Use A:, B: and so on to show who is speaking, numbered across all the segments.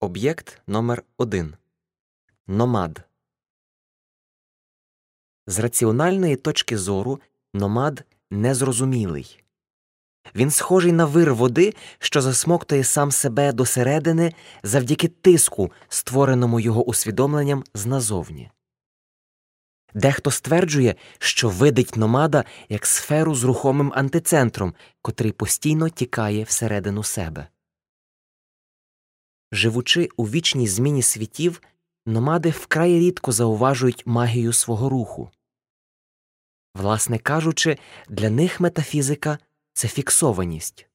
A: Об'єкт номер 1 Номад. З раціональної точки зору номад незрозумілий. Він схожий на вир води, що засмоктує сам себе досередини завдяки тиску, створеному його усвідомленням зназовні. Дехто стверджує, що видить номада як сферу з рухомим антицентром, котрий постійно тікає всередину себе. Живучи у вічній зміні світів, номади вкрай рідко зауважують магію свого руху. Власне кажучи, для них метафізика це фіксованість.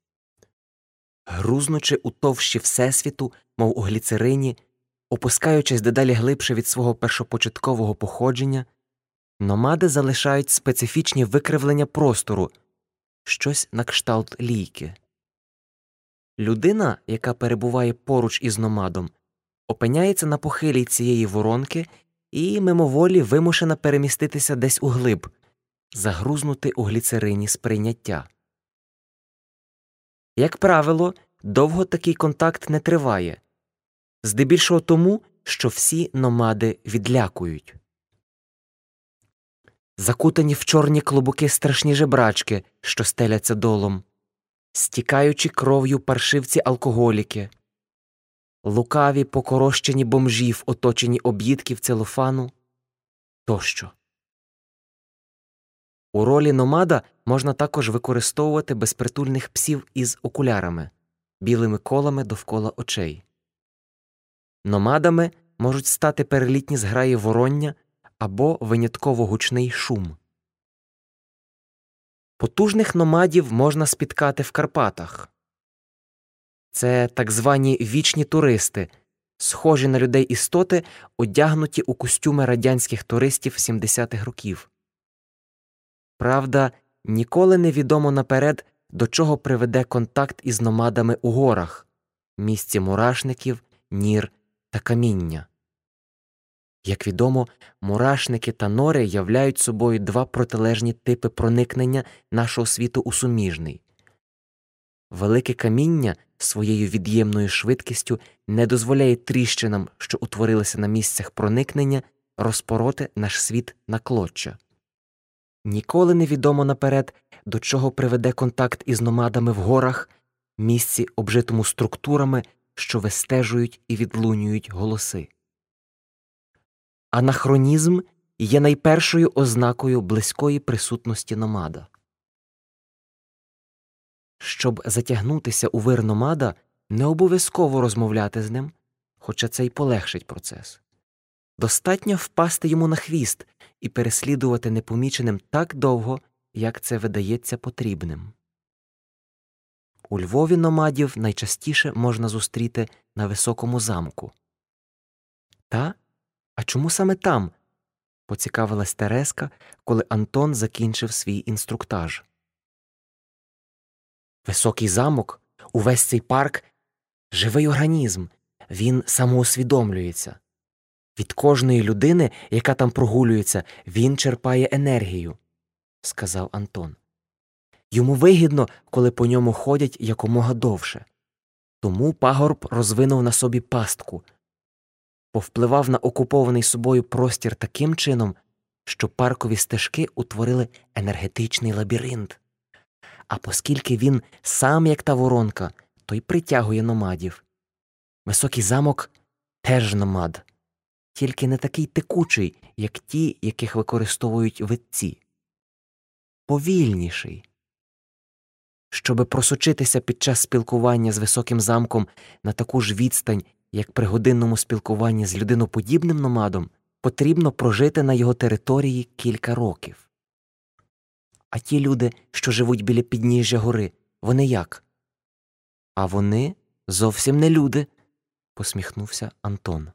A: Грузнучи у товщі Всесвіту, мов у гліцерині, опускаючись дедалі глибше від свого першопочаткового походження, номади залишають специфічні викривлення простору, щось на кшталт лійки. Людина, яка перебуває поруч із номадом, опиняється на похилій цієї воронки і мимоволі вимушена переміститися десь у глиб, загрузнути у гліцерині сприйняття. Як правило, довго такий контакт не триває, здебільшого тому, що всі номади відлякують. Закутані в чорні клубуки страшні жебрачки, що стеляться долом, стікаючи кров'ю паршивці алкоголіки, лукаві покорощені бомжів, оточені об'їдків целофану тощо. У ролі номада можна також використовувати безпритульних псів із окулярами, білими колами довкола очей. Номадами можуть стати перелітні зграї вороння або винятково гучний шум. Потужних номадів можна спіткати в Карпатах. Це так звані вічні туристи, схожі на людей істоти, одягнуті у костюми радянських туристів 70-х років. Правда, ніколи не відомо наперед, до чого приведе контакт із номадами у горах, місці мурашників, нір та каміння. Як відомо, мурашники та нори являють собою два протилежні типи проникнення нашого світу у суміжний. Велике каміння своєю від'ємною швидкістю не дозволяє тріщинам, що утворилися на місцях проникнення, розпороти наш світ на клоччя. Ніколи не відомо наперед, до чого приведе контакт із номадами в горах, місці, обжитому структурами, що вистежують і відлунюють голоси. Анахронізм є найпершою ознакою близької присутності номада. Щоб затягнутися у вир номада, не обов'язково розмовляти з ним, хоча це й полегшить процес. Достатньо впасти йому на хвіст і переслідувати непоміченим так довго, як це видається потрібним. У Львові номадів найчастіше можна зустріти на високому замку. Та чому саме там? поцікавилась Тереска, коли Антон закінчив свій інструктаж. Високий замок, увесь цей парк живий організм, він самоусвідомлюється. Від кожної людини, яка там прогулюється, він черпає енергію, сказав Антон. Йому вигідно, коли по ньому ходять якомога довше. Тому пагорб розвинув на собі пастку, повпливав на окупований собою простір таким чином, що паркові стежки утворили енергетичний лабіринт. А оскільки він сам, як та воронка, то й притягує номадів. Високий замок теж номад, тільки не такий текучий, як ті, яких використовують витці. Повільніший. Щоби просочитися під час спілкування з високим замком на таку ж відстань, як при годинному спілкуванні з людиноподібним номадом, потрібно прожити на його території кілька років. А ті люди, що живуть біля підніжжя гори, вони як? А вони зовсім не люди, посміхнувся Антон.